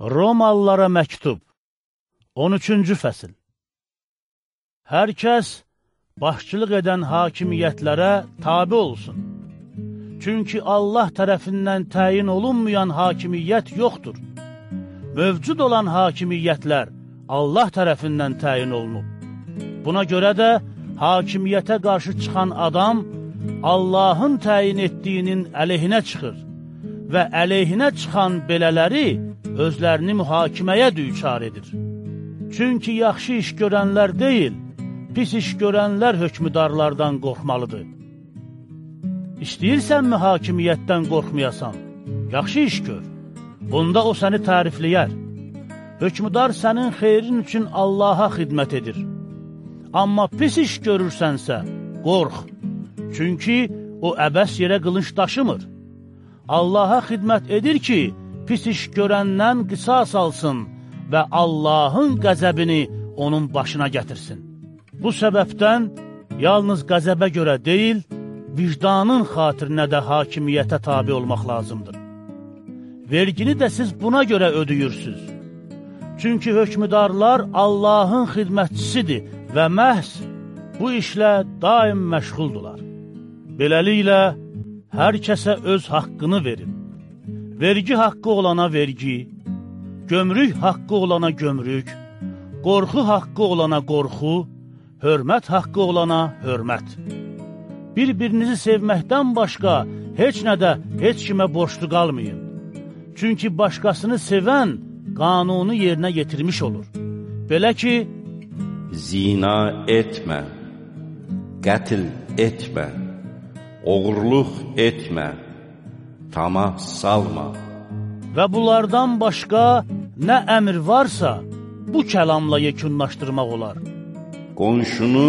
Romalılara məktub 13-cü fəsil Hər kəs başçılıq edən hakimiyyətlərə tabi olsun. Çünki Allah tərəfindən təyin olunmayan hakimiyyət yoxdur. Mövcud olan hakimiyyətlər Allah tərəfindən təyin olunub. Buna görə də hakimiyyətə qarşı çıxan adam Allahın təyin etdiyinin əleyhinə çıxır və əleyhinə çıxan belələri özlərini mühakiməyə düçar edir. Çünki yaxşı iş görənlər deyil, pis iş görənlər hökmüdarlardan qorxmalıdır. İstəyirsənmi hakimiyyətdən qorxmayasan? Yaxşı iş gör. Bunda o səni tərifləyər. Hökmüdar sənin xeyrin üçün Allaha xidmət edir. Amma pis iş görürsənsə, qorx. Çünki o əbəs yerə qılınç daşımır. Allaha xidmət edir ki, pis iş görəndən qisas alsın və Allahın qəzəbini onun başına gətirsin. Bu səbəbdən yalnız qəzəbə görə deyil, vicdanın xatirinə də hakimiyyətə tabi olmaq lazımdır. Vergini də siz buna görə ödüyürsüz. Çünki hökmüdarlar Allahın xidmətçisidir və məhz bu işlə daim məşğuldular. Beləliklə, hər kəsə öz haqqını verin vergi haqqı olana vergi, gömrük haqqı olana gömrük, qorxu haqqı olana qorxu, hörmət haqqı olana hörmət. Bir-birinizi sevməkdən başqa heç nədə heç kimə borçlu qalmayın. Çünki başqasını sevən qanunu yerinə yetirmiş olur. Belə ki, Zina etmə, qətl etmə, oğurluq etmə, tama salma. Və bunlardan başqa nə əmr varsa, bu kəlamla yekunlaşdırmaq olar. Qonşunu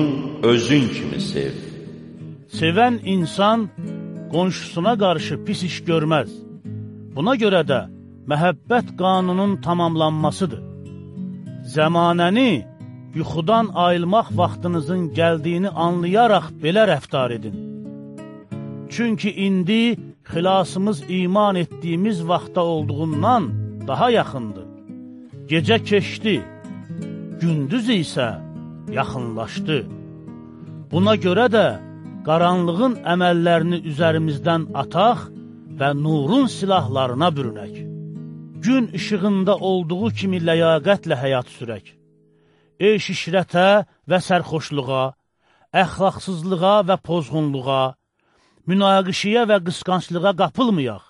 özün kimi sev. Sevən insan qonşusuna qarşı pis iş görməz. Buna görə də məhəbbət qanunun tamamlanmasıdır. Zəmanəni yuxudan ayılmaq vaxtınızın gəldiyini anlayaraq belə rəftar edin. Çünki indi xilasımız iman etdiyimiz vaxtda olduğundan daha yaxındır. Gecə keçdi, gündüz isə yaxınlaşdı. Buna görə də qaranlığın əməllərini üzərimizdən ataq və nurun silahlarına bürünək. Gün işığında olduğu kimi ləyaqətlə həyat sürək. Eş-işrətə və sərxoşluğa, əxlaqsızlığa və pozğunluğa, münaqişəyə və qısqanclığa qapılmayaq.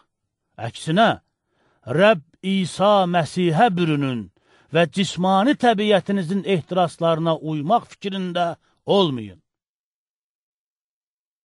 Əksinə, Rəbb İsa Məsihə bürünün və cismani təbiətinizin ehtiraslarına uymaq fikrində olmayın.